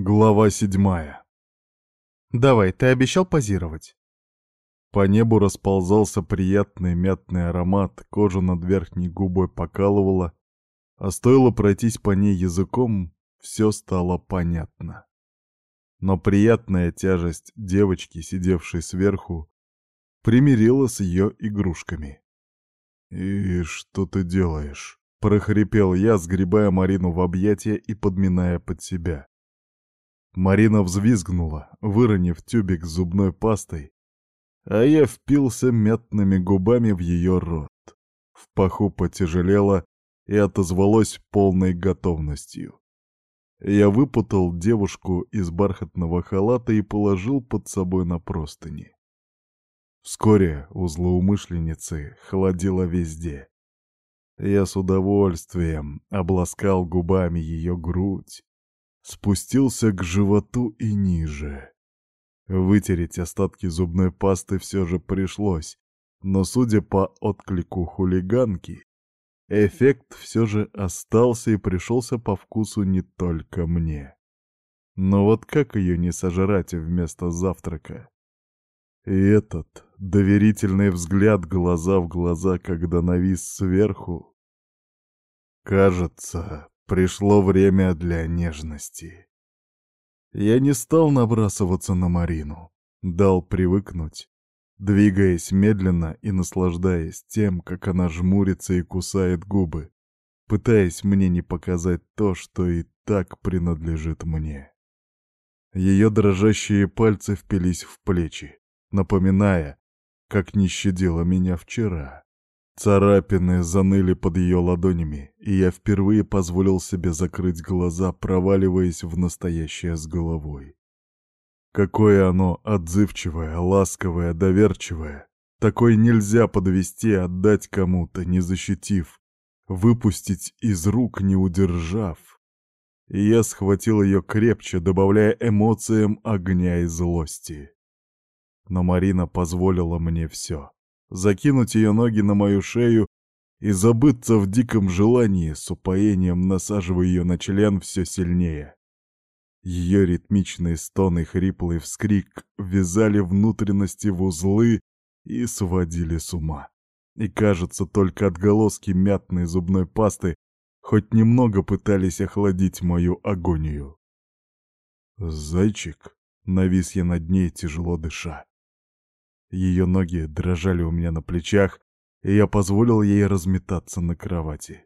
Глава седьмая. «Давай, ты обещал позировать». По небу расползался приятный мятный аромат, кожу над верхней губой покалывало, а стоило пройтись по ней языком, все стало понятно. Но приятная тяжесть девочки, сидевшей сверху, примирила с ее игрушками. «И что ты делаешь?» — прохрипел я, сгребая Марину в объятия и подминая под себя. Марина взвизгнула, выронив тюбик с зубной пастой, а я впился мятными губами в ее рот. В паху потяжелело и отозвалось полной готовностью. Я выпутал девушку из бархатного халата и положил под собой на простыни. Вскоре у злоумышленницы холодило везде. Я с удовольствием обласкал губами ее грудь, спустился к животу и ниже. Вытереть остатки зубной пасты все же пришлось, но, судя по отклику хулиганки, эффект все же остался и пришелся по вкусу не только мне. Но вот как ее не сожрать вместо завтрака? И этот доверительный взгляд глаза в глаза, когда навис сверху, кажется, Пришло время для нежности. Я не стал набрасываться на Марину, дал привыкнуть, двигаясь медленно и наслаждаясь тем, как она жмурится и кусает губы, пытаясь мне не показать то, что и так принадлежит мне. Ее дрожащие пальцы впились в плечи, напоминая, как не щадила меня вчера. Царапины заныли под ее ладонями, и я впервые позволил себе закрыть глаза, проваливаясь в настоящее с головой. Какое оно отзывчивое, ласковое, доверчивое. Такое нельзя подвести, отдать кому-то, не защитив, выпустить из рук, не удержав. И я схватил ее крепче, добавляя эмоциям огня и злости. Но Марина позволила мне все закинуть ее ноги на мою шею и забыться в диком желании, с упоением насаживая ее на член все сильнее. Ее ритмичные стоны, хриплый вскрик ввязали внутренности в узлы и сводили с ума. И, кажется, только отголоски мятной зубной пасты хоть немного пытались охладить мою агонию. «Зайчик», — навис я над ней, тяжело дыша. Ее ноги дрожали у меня на плечах, и я позволил ей разметаться на кровати.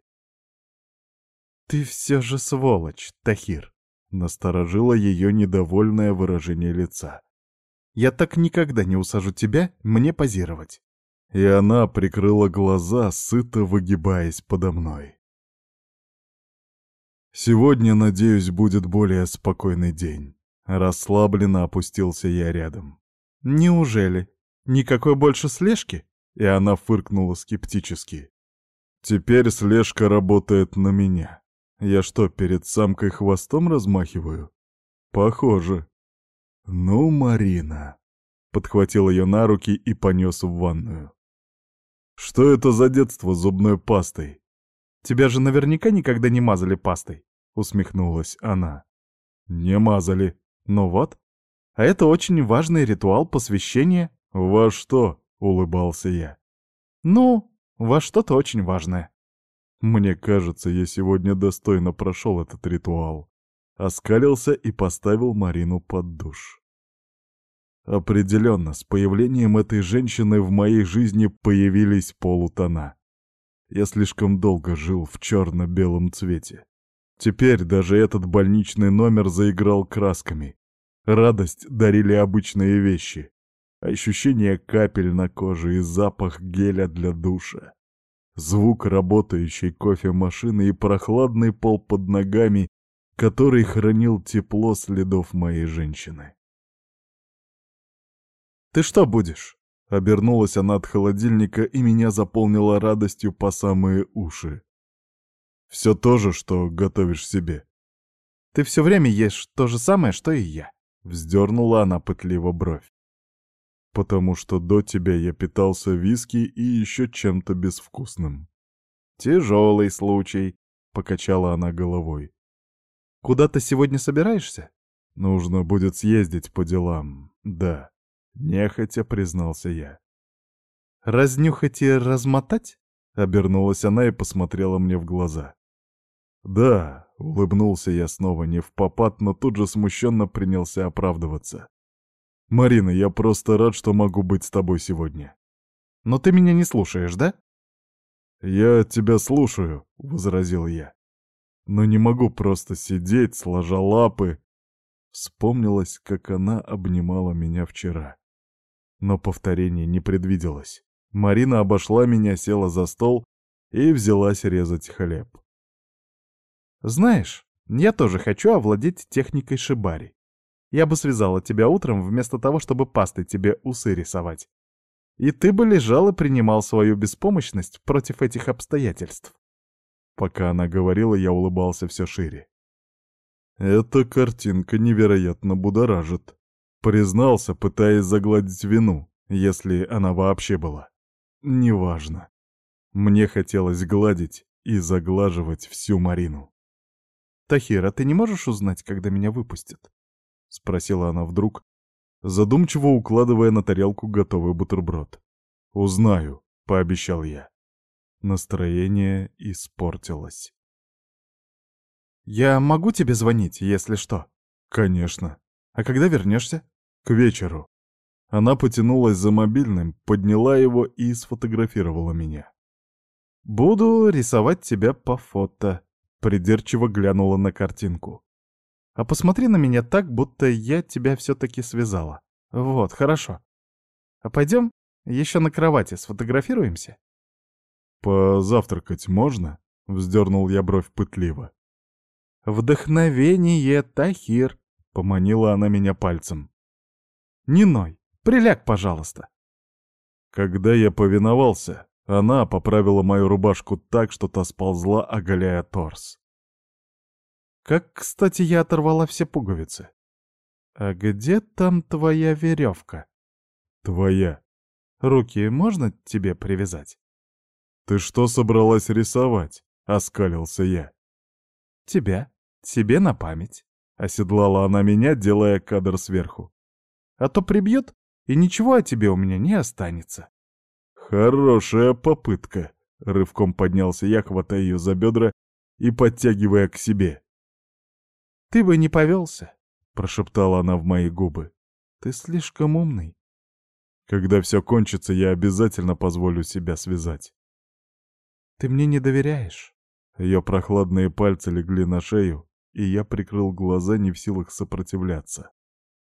«Ты все же сволочь, Тахир!» — насторожило ее недовольное выражение лица. «Я так никогда не усажу тебя мне позировать!» И она прикрыла глаза, сыто выгибаясь подо мной. «Сегодня, надеюсь, будет более спокойный день». Расслабленно опустился я рядом. «Неужели?» Никакой больше слежки?» И она фыркнула скептически. «Теперь слежка работает на меня. Я что, перед самкой хвостом размахиваю?» «Похоже». «Ну, Марина...» Подхватил ее на руки и понес в ванную. «Что это за детство зубной пастой?» «Тебя же наверняка никогда не мазали пастой», — усмехнулась она. «Не мазали. Ну вот. А это очень важный ритуал посвящения «Во что?» — улыбался я. «Ну, во что-то очень важное». Мне кажется, я сегодня достойно прошел этот ритуал. Оскалился и поставил Марину под душ. Определенно, с появлением этой женщины в моей жизни появились полутона. Я слишком долго жил в черно-белом цвете. Теперь даже этот больничный номер заиграл красками. Радость дарили обычные вещи ощущение капель на коже и запах геля для душа. Звук работающей кофемашины и прохладный пол под ногами, который хранил тепло следов моей женщины. «Ты что будешь?» Обернулась она от холодильника и меня заполнила радостью по самые уши. «Все то же, что готовишь себе». «Ты все время ешь то же самое, что и я», — вздернула она пытливо бровь потому что до тебя я питался виски и еще чем-то безвкусным. «Тяжелый случай», — покачала она головой. «Куда ты сегодня собираешься?» Нужно будет съездить по делам, да. Нехотя признался я. «Разнюхать и размотать?» — обернулась она и посмотрела мне в глаза. «Да», — улыбнулся я снова не в попад, но тут же смущенно принялся оправдываться. «Марина, я просто рад, что могу быть с тобой сегодня». «Но ты меня не слушаешь, да?» «Я тебя слушаю», — возразил я. «Но не могу просто сидеть, сложа лапы». Вспомнилось, как она обнимала меня вчера. Но повторение не предвиделось. Марина обошла меня, села за стол и взялась резать хлеб. «Знаешь, я тоже хочу овладеть техникой шибари. Я бы связала тебя утром вместо того, чтобы пастой тебе усы рисовать. И ты бы лежал и принимал свою беспомощность против этих обстоятельств». Пока она говорила, я улыбался все шире. Эта картинка невероятно будоражит. Признался, пытаясь загладить вину, если она вообще была. Неважно. Мне хотелось гладить и заглаживать всю Марину. «Тахира, ты не можешь узнать, когда меня выпустят?» — спросила она вдруг, задумчиво укладывая на тарелку готовый бутерброд. «Узнаю», — пообещал я. Настроение испортилось. «Я могу тебе звонить, если что?» «Конечно. А когда вернешься?» «К вечеру». Она потянулась за мобильным, подняла его и сфотографировала меня. «Буду рисовать тебя по фото», — придирчиво глянула на картинку. «А посмотри на меня так, будто я тебя все-таки связала. Вот, хорошо. А пойдем еще на кровати сфотографируемся?» «Позавтракать можно?» — вздернул я бровь пытливо. «Вдохновение, Тахир!» — поманила она меня пальцем. «Не ной, Приляг, пожалуйста. Когда я повиновался, она поправила мою рубашку так, что та сползла, оголяя торс. Как, кстати, я оторвала все пуговицы. А где там твоя веревка? Твоя. Руки можно тебе привязать? Ты что собралась рисовать? Оскалился я. Тебя. Себе на память. Оседлала она меня, делая кадр сверху. А то прибьет и ничего о тебе у меня не останется. Хорошая попытка. Рывком поднялся я, хватая ее за бедра и подтягивая к себе. Ты бы не повелся, прошептала она в мои губы. Ты слишком умный. Когда все кончится, я обязательно позволю себя связать. Ты мне не доверяешь. Ее прохладные пальцы легли на шею, и я прикрыл глаза, не в силах сопротивляться.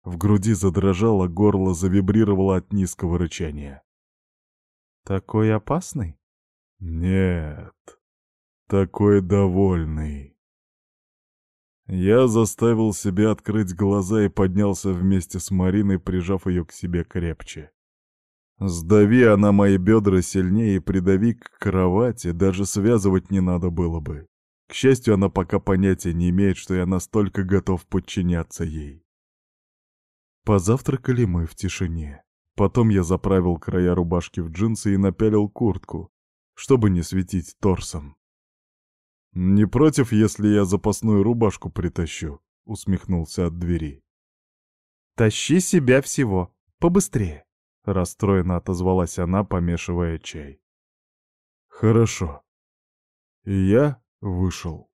В груди задрожало, горло завибрировало от низкого рычания. «Такой опасный?» «Нет, такой довольный». Я заставил себя открыть глаза и поднялся вместе с Мариной, прижав ее к себе крепче. Сдави она мои бедра сильнее и придави к кровати, даже связывать не надо было бы. К счастью, она пока понятия не имеет, что я настолько готов подчиняться ей. Позавтракали мы в тишине. Потом я заправил края рубашки в джинсы и напялил куртку, чтобы не светить торсом. «Не против, если я запасную рубашку притащу?» — усмехнулся от двери. «Тащи себя всего, побыстрее!» — расстроенно отозвалась она, помешивая чай. «Хорошо». И я вышел.